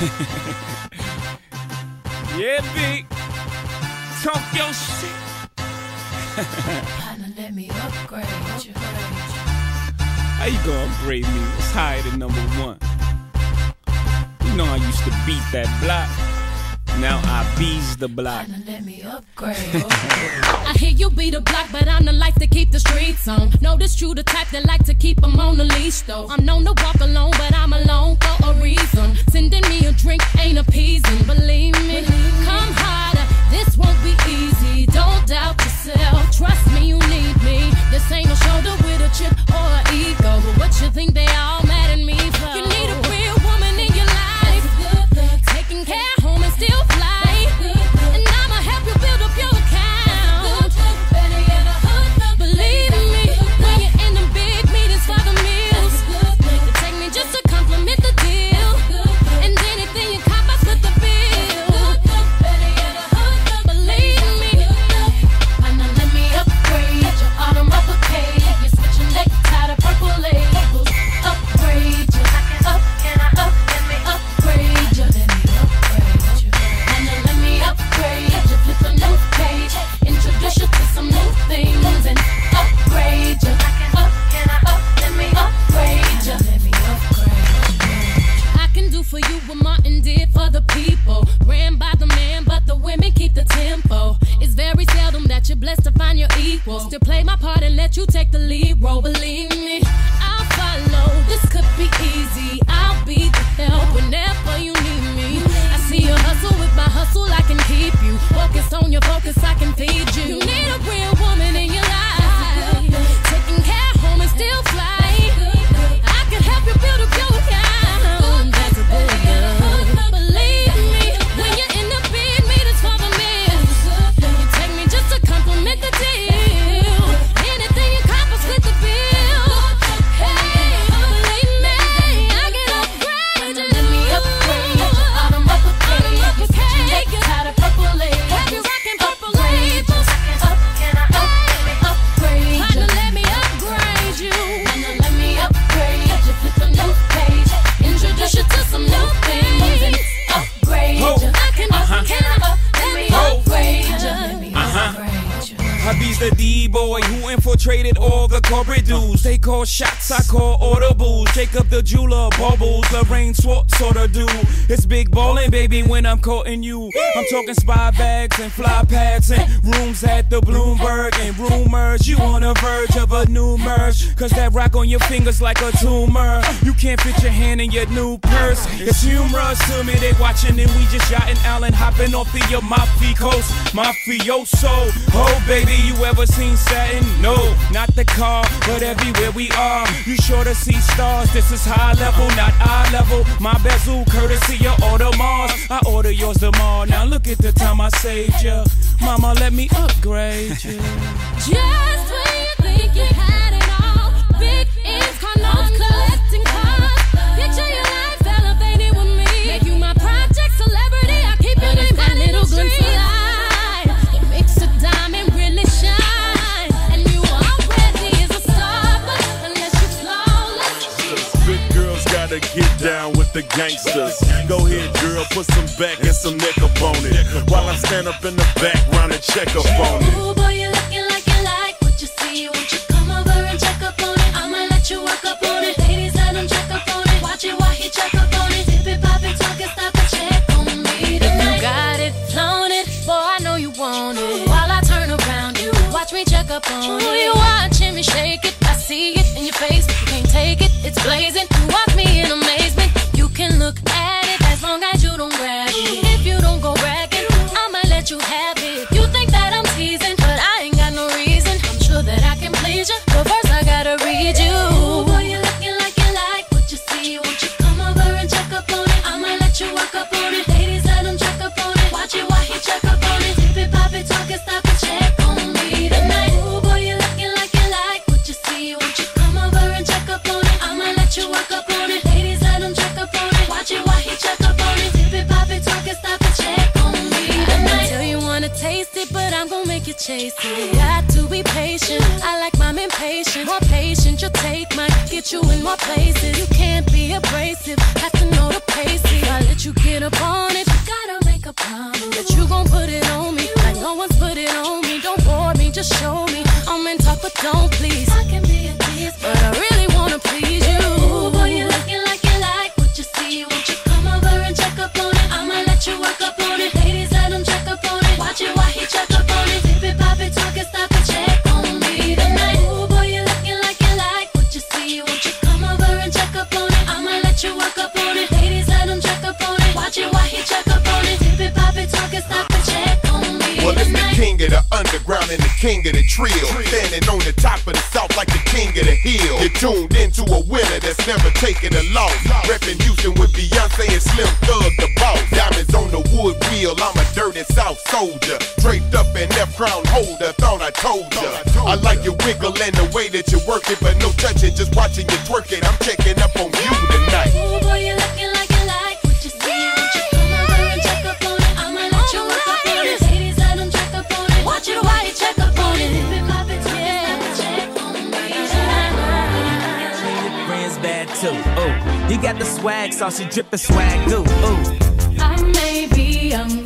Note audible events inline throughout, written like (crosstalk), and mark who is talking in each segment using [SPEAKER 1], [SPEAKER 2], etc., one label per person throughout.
[SPEAKER 1] (laughs) yeah, big. Talk your shit.
[SPEAKER 2] Partner, let me upgrade you.
[SPEAKER 1] How you gonna upgrade me? What's higher than number one? You know I used to beat that block. Now I bees the block.
[SPEAKER 2] Let me upgrade. (laughs)
[SPEAKER 3] I hear you be the block, but I'm the life to keep the streets on. Notice you the type that like to keep them on the leash, though. I'm known to walk alone, but I'm alone for a reason. Sending me a drink ain't appeasing, believe me. Come harder, this won't be easy. Don't doubt yourself, trust me, you need me. This ain't a shoulder with a chip or an ego, but what you think they all mad at me for? You need a Still play my part and let you take the lead role. Believe me,
[SPEAKER 1] baby, when I'm courting you. I'm talking spy bags and fly pads and rooms at the Bloomberg and rumors. You on the verge of a new merge. Cause that rock on your fingers like a tumor. You can't fit your hand in your new purse. It's humorous to me, they watching and we just yachting Allen hopping off the uh, Amalfi Coast. Mafioso, oh baby, you ever seen Saturn? No, not the car, but everywhere we are. You sure to see stars, this is high level, not eye level. My bezel, courtesy of Audemars. I order yours tomorrow. Now look at the time I saved ya. Mama, let me upgrade you.
[SPEAKER 3] Just when you think you had it all, big ends, car notes, collecting cars. Picture your life elevated with me. Make you my project celebrity. I keep your name high little glimpse of light. It makes a diamond really shine, and you already is a star, but unless you're flawless.
[SPEAKER 4] Good girls gotta get down with the gangsters. Go ahead, girl, put some back and some neck up on it. While I stand up in the background and check up on it.
[SPEAKER 2] Ooh, boy, you looking like you like what you see. Won't you come over and check up on it? I'ma let you work up on it. Ladies, let him check up on it. Watch it while he check up on it. Dip it, pop it, talk it, stop and check on me
[SPEAKER 3] If you got it, flown it, boy, I know you want it. While I turn around, you watch me check up on it. You watching me shake it, I see it in your face. You can't take it, it's blazing. you in my places. You can't be abrasive, have to know the pace. If I let you
[SPEAKER 2] get up on it, you gotta make a promise that you gon' put it on me. Like no one's put it on me.
[SPEAKER 3] Don't bore me, just show me. I'm in
[SPEAKER 5] talk, but don't into a winner that's never taken a loss. Reppin' Houston with Beyonce and Slim Thug the boss. Diamonds on the wood wheel, I'm a dirty south soldier. Draped up in F crown holder, thought I told ya. I like your wiggle and the way that you work it, but no touching, just watching you twerk it. I'm checking up on you tonight.
[SPEAKER 1] Got the swag sauce, you drippin' swag goo. Ooh.
[SPEAKER 3] I may be young,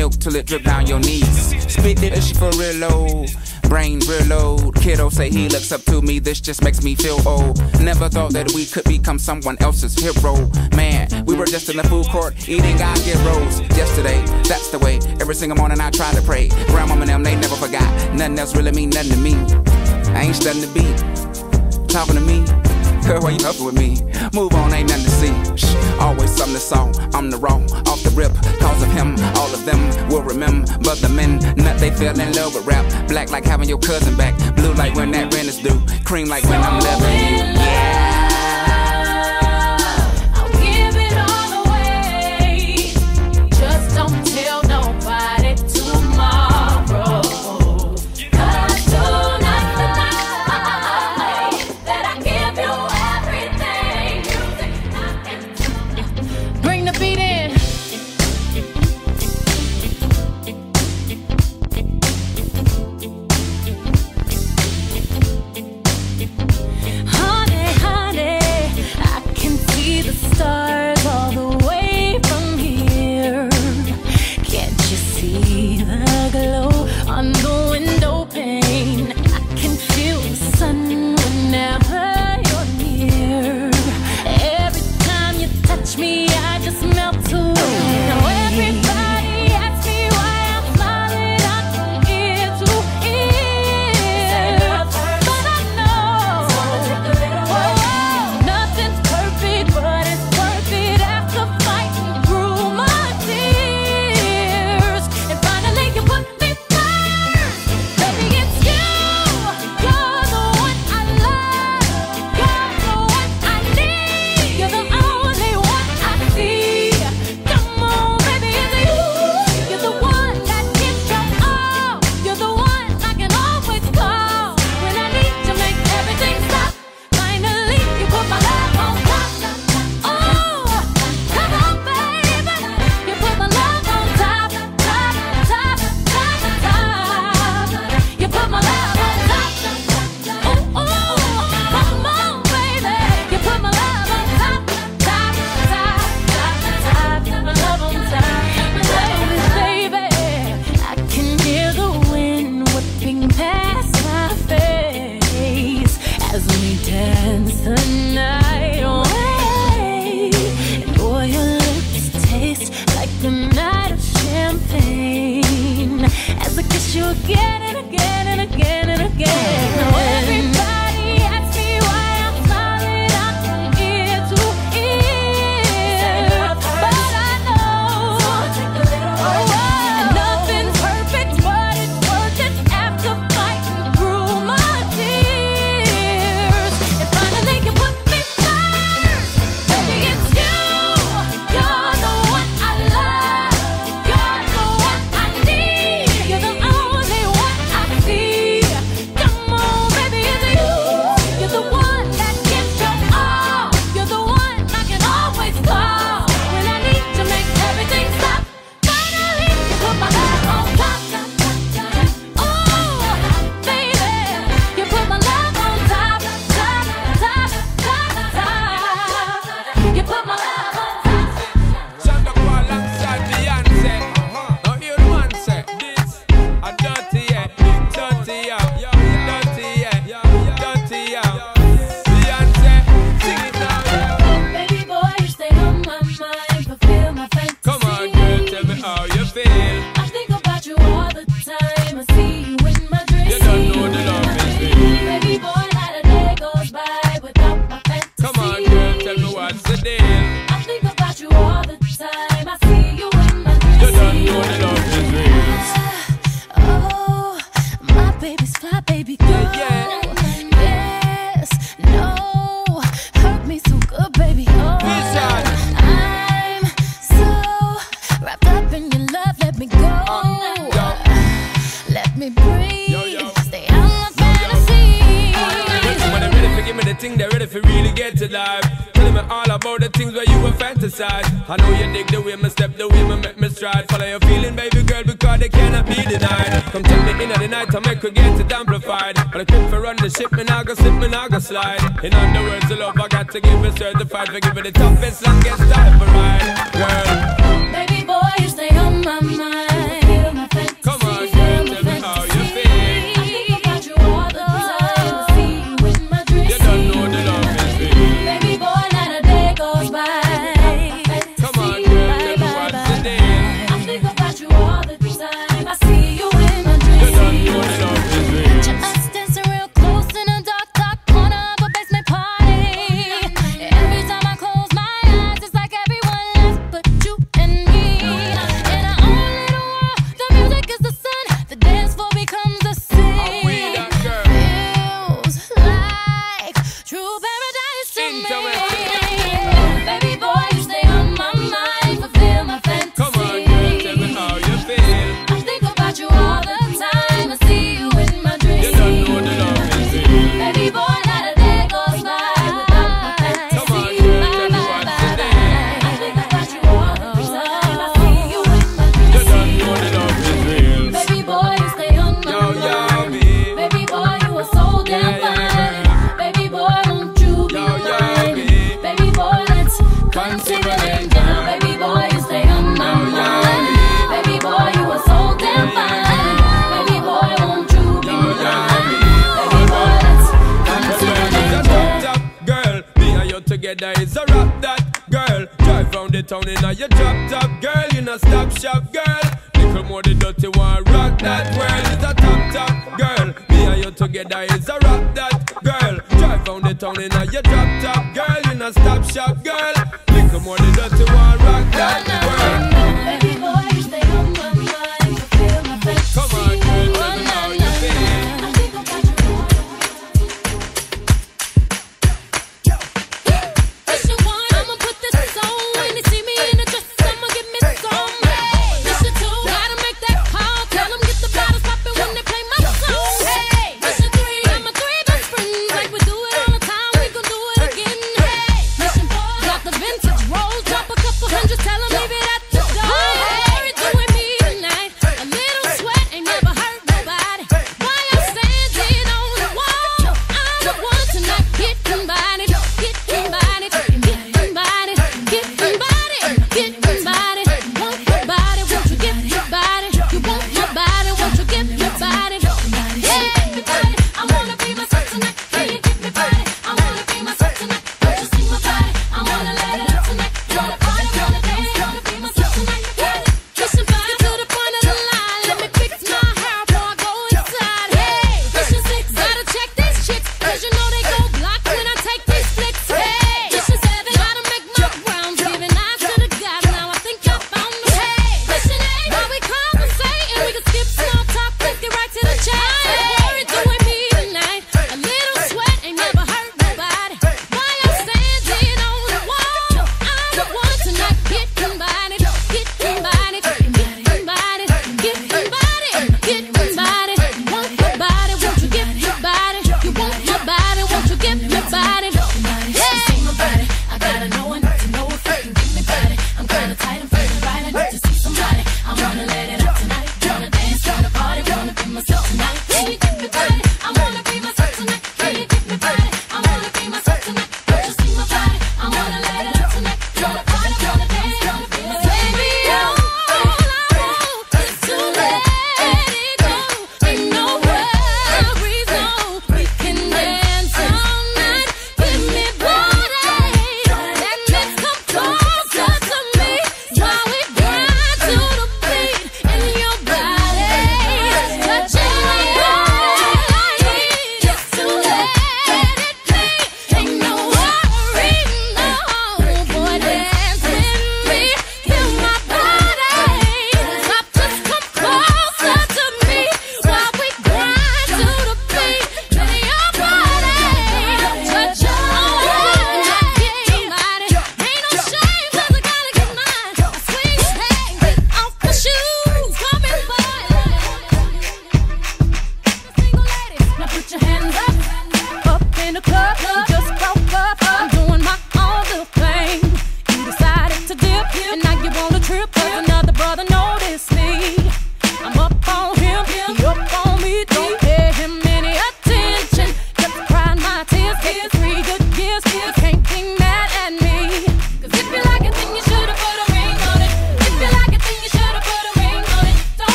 [SPEAKER 6] milk till it drip down your knees. Spit it, she for real low. Brain real low. Kiddo say he looks up to me, this just makes me feel old. Never thought that we could become someone else's hero. Man, we were just in the food court eating God get rolls yesterday. That's the way. Every single morning I try to pray. Grandmama and them, they never forgot. Nothing else really mean nothing to me. I ain't studying the beat. Talking to me. Girl, why you with me? Move on, ain't nothing to see. Shh, always something to song. I'm the wrong, off the rip. Cause of him, all of them will remember. But the men, nut, they fell in love with rap. Black like having your cousin back. Blue like when that rent is due. Cream like when I'm loving you. Yeah.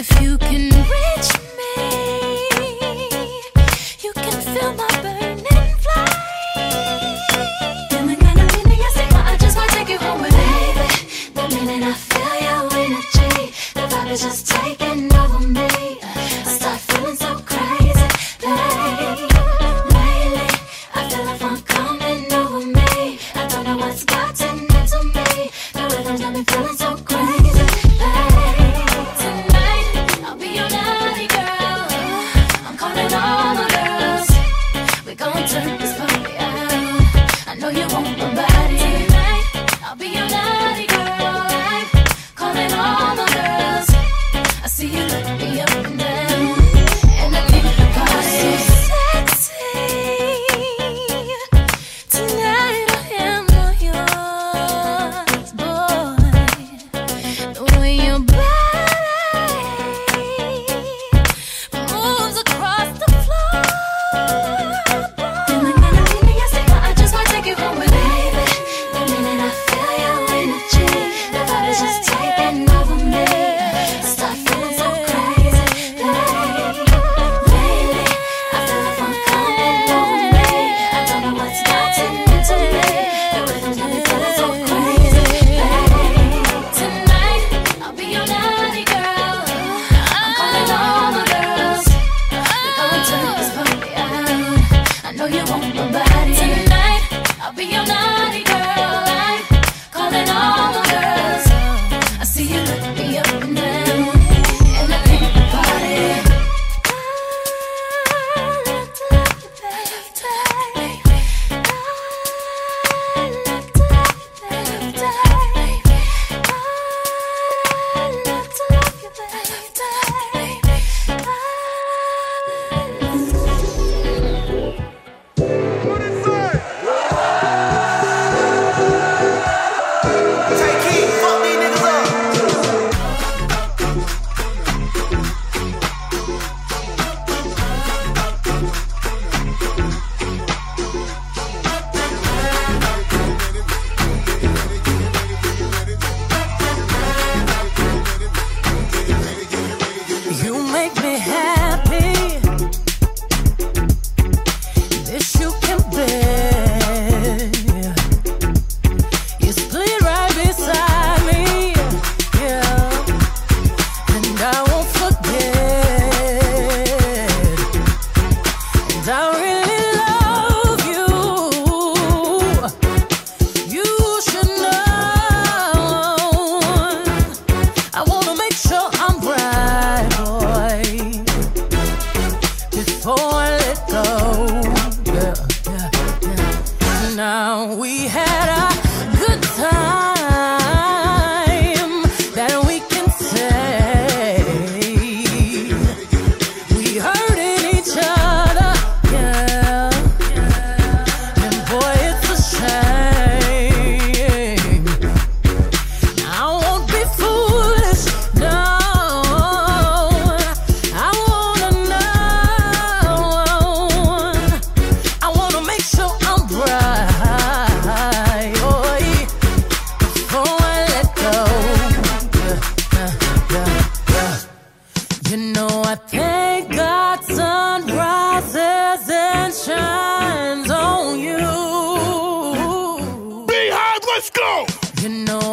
[SPEAKER 3] if you can reach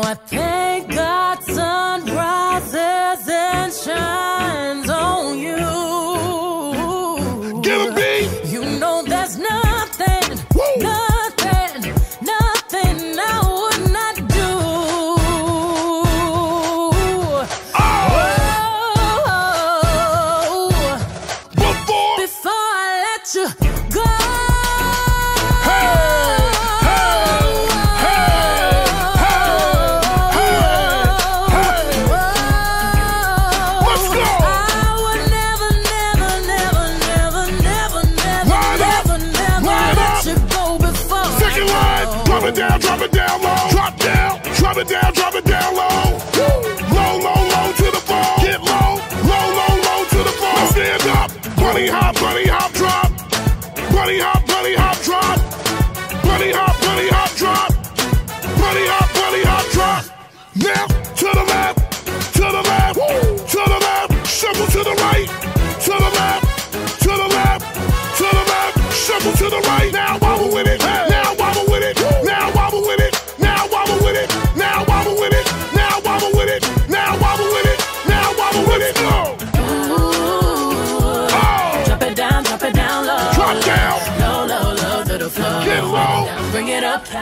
[SPEAKER 3] I take.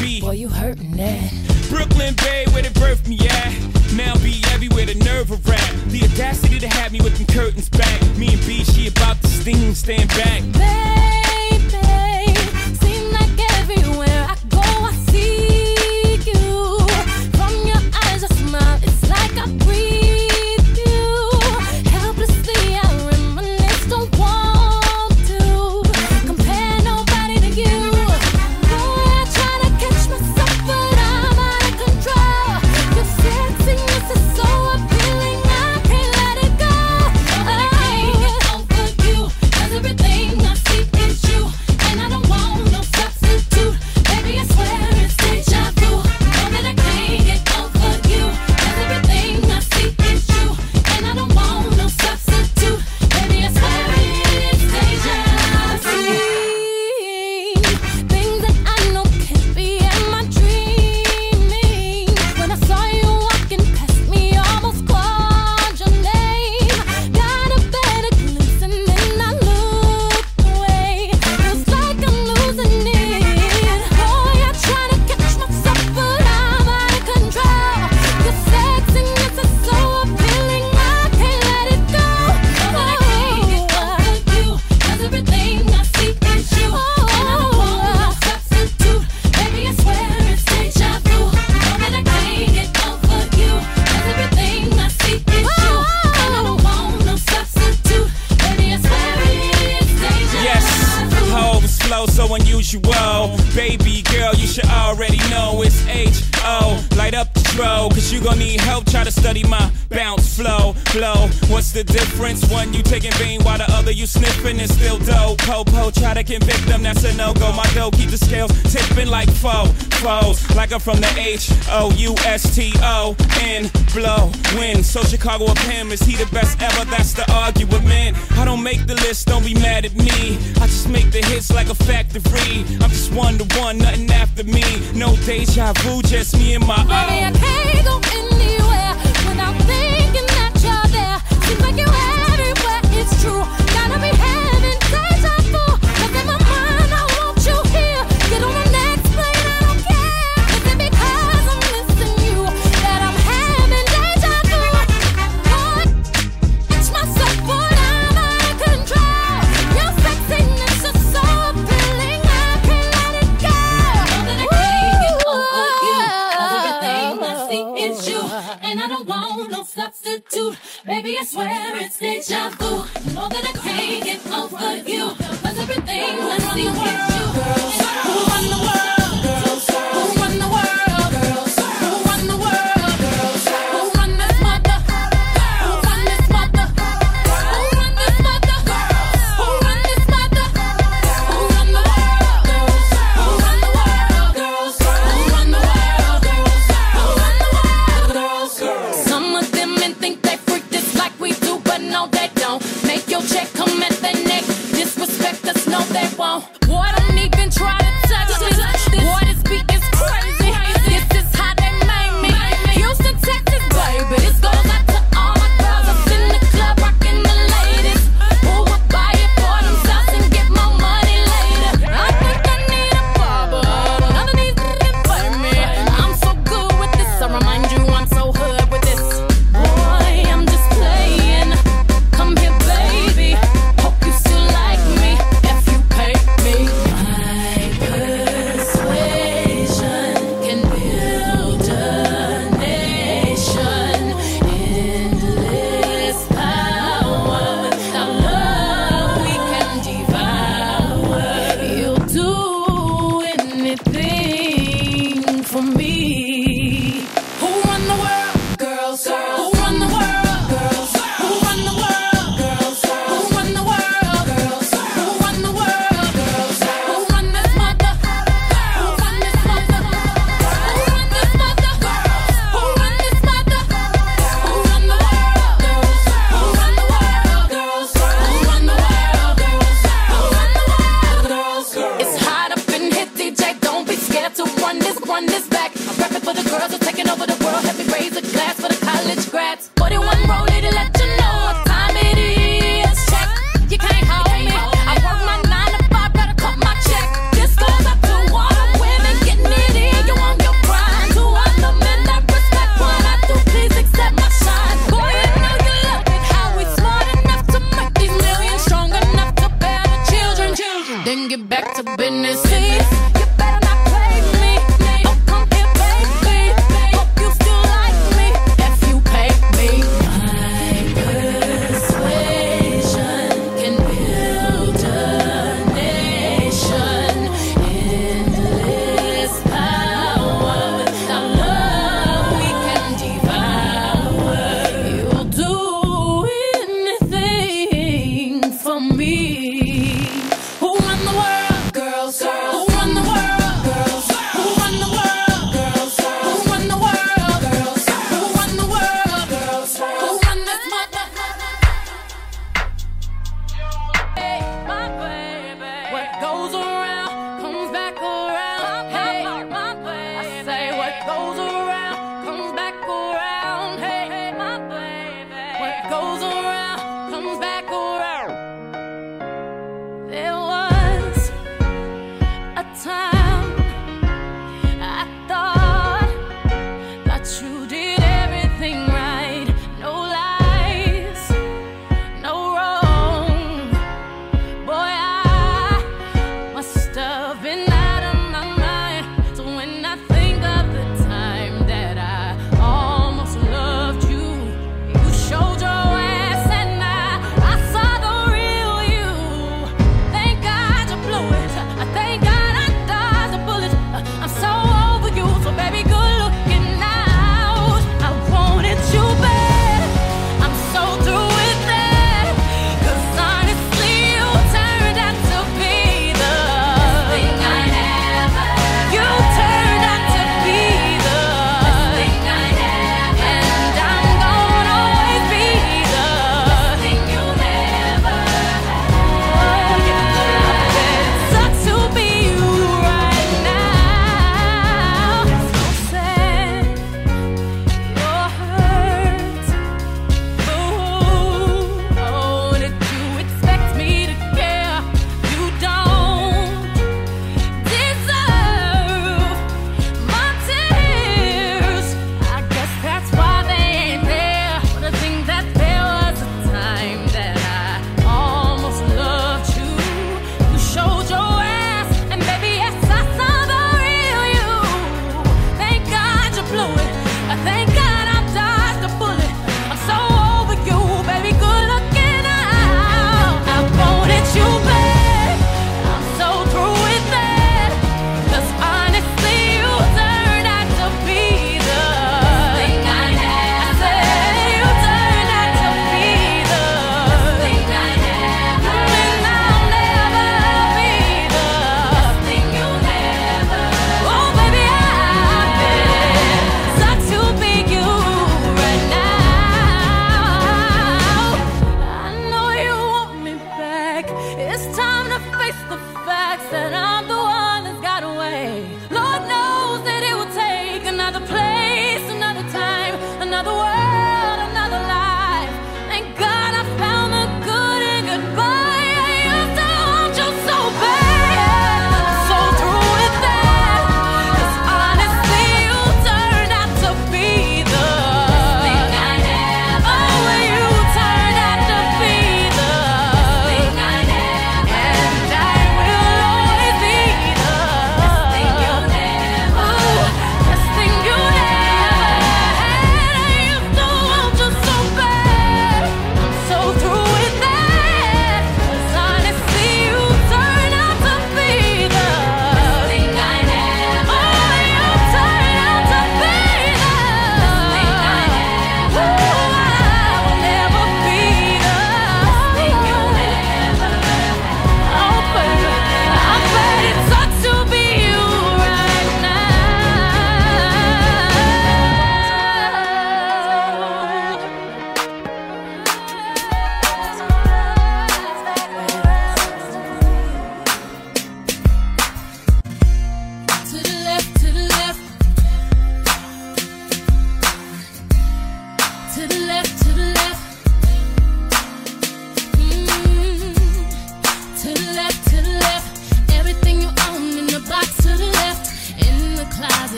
[SPEAKER 3] be. Boy, you hurting that.
[SPEAKER 1] Brooklyn Bay, where they birthed me at. Mount B everywhere, the nerve of rap. The audacity to have me with them curtains back. Me and B, she about to sting, stand back.
[SPEAKER 3] Baby, seem like everywhere. go.
[SPEAKER 1] Popo, try to convict them, that's a no go. My dough keep the scales tipping like foe, foes. Like I'm from the H O U S T O N, blow, win. So Chicago of him, is he the best ever? That's the argument. I don't make the list, don't be mad at me. I just make the hits like a factory. I'm just one to one, nothing after me. No deja vu, just me and my own.
[SPEAKER 3] Baby, I can't go anywhere without thinking that you're there. Seems like you're everywhere, it's true. Gotta be happy. Swear it's deja vu. You know that I can't get over you. Cause everything I see with you, girls. Who run the world?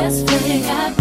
[SPEAKER 2] Best friend. God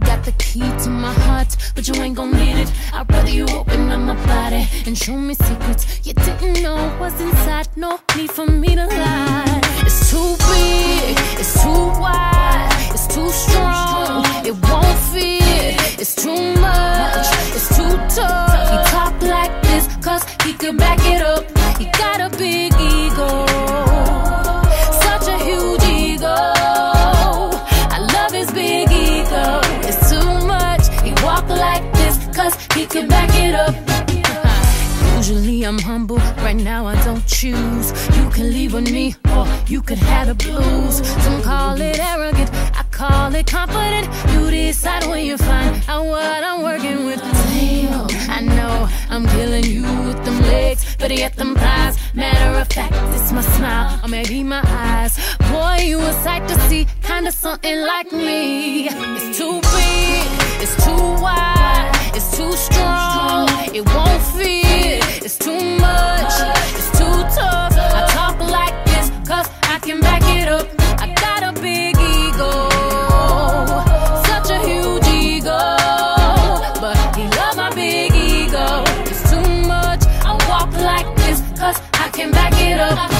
[SPEAKER 3] got the key to my heart, but you ain't gon' need it. I'd rather you open up my body and show me secrets you didn't know was inside. No need for me to lie. It's too big, it's too wide, it's too strong. It won't fit, it's too much, it's too tough. He talk like this, cause he could back it up. He got a big ego, I'm humble, right now I don't choose. You can leave with me, or you could have the blues. Some call it arrogant, I call it confident. You decide when you find out what I'm working with. Damn, I know I'm killing you with them legs, but yet them thighs. Matter of fact, it's my smile, or maybe my eyes. Boy, you a sight to see, kinda something like me. It's too big, it's too wide, too strong. It won't fit, it's too much, it's too tough. I talk like this, cause I can back it up. I got a big ego, such a huge ego. But he love my big ego. It's too much. I walk like this, cause I can back it up.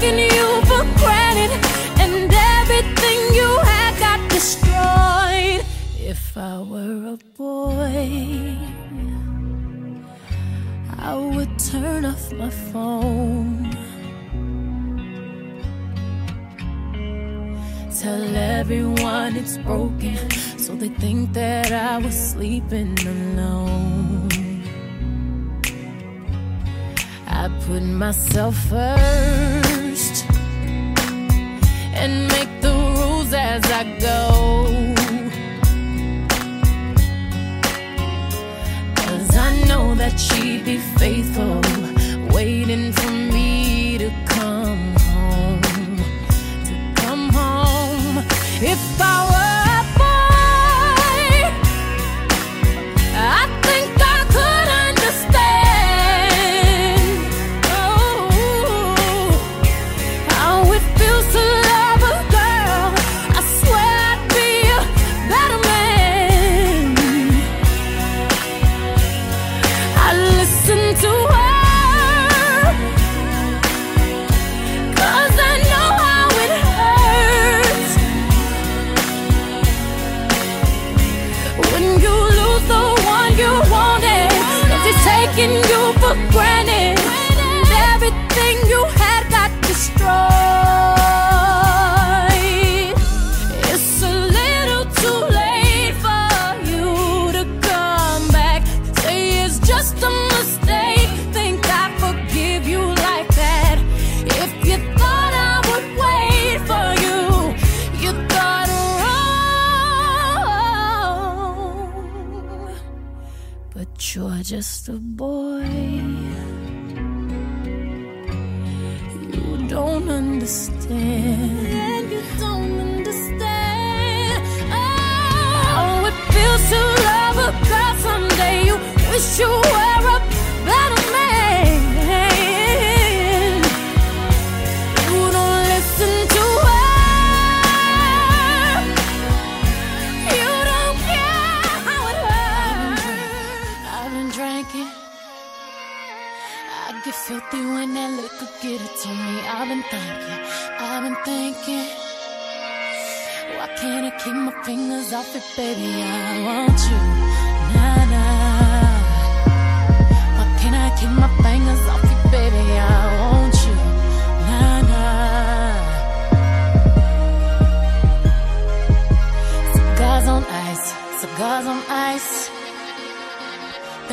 [SPEAKER 3] taking you for granted, and everything you had got destroyed. If I were a boy. I would turn off my phone. Tell everyone it's broken, so they think that I was sleeping alone. I put myself first and make the rules as I go. Cause I know that she'd be faithful, waiting for me to come home. To come home. If I were but you're just a boy. You don't understand. And you don't understand. Oh, oh it feels to love a God someday. You wish you. happy when that liquor get it to me. I've been thinking, I've been thinking. Why can't I keep my fingers off it, baby? I want you, nah nah. Why can't I keep my fingers off you, baby? I want you, nah nah. Cigars on ice, cigars on ice.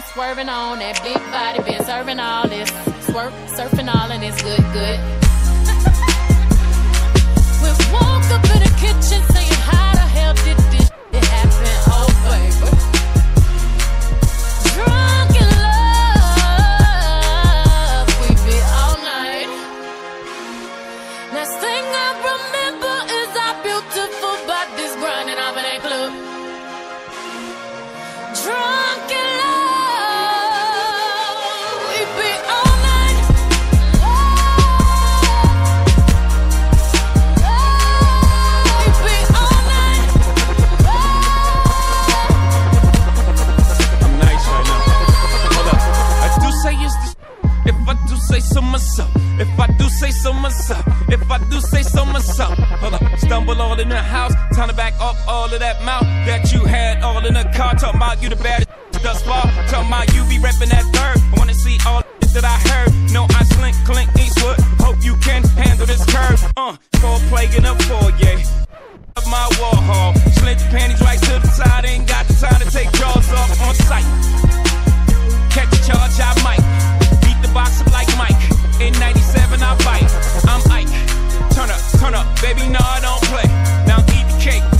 [SPEAKER 3] swerving on.
[SPEAKER 1] my Warhol. Slid your panties right to the side, ain't got the time to take jaws off on sight. Catch a charge, I might. Beat the box up like Mike. In 97, I bite. I'm Ike. Turn up, turn up, baby, No, I don't play. Now eat the cake.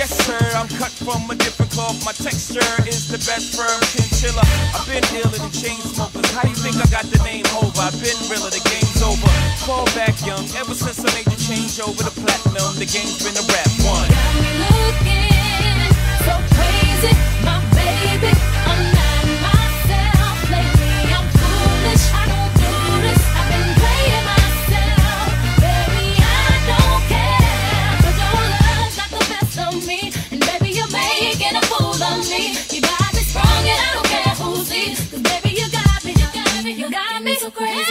[SPEAKER 1] Yes, sir, I'm cut from a different cloth. My texture is the best firm chinchilla. I've been dealing in chain smokers. How do you think I got the name over? I've been realer, the game's over. Fall back young, ever since I made the change over to platinum, the game's been a rap one.
[SPEAKER 3] Got me looking so crazy. My crazy.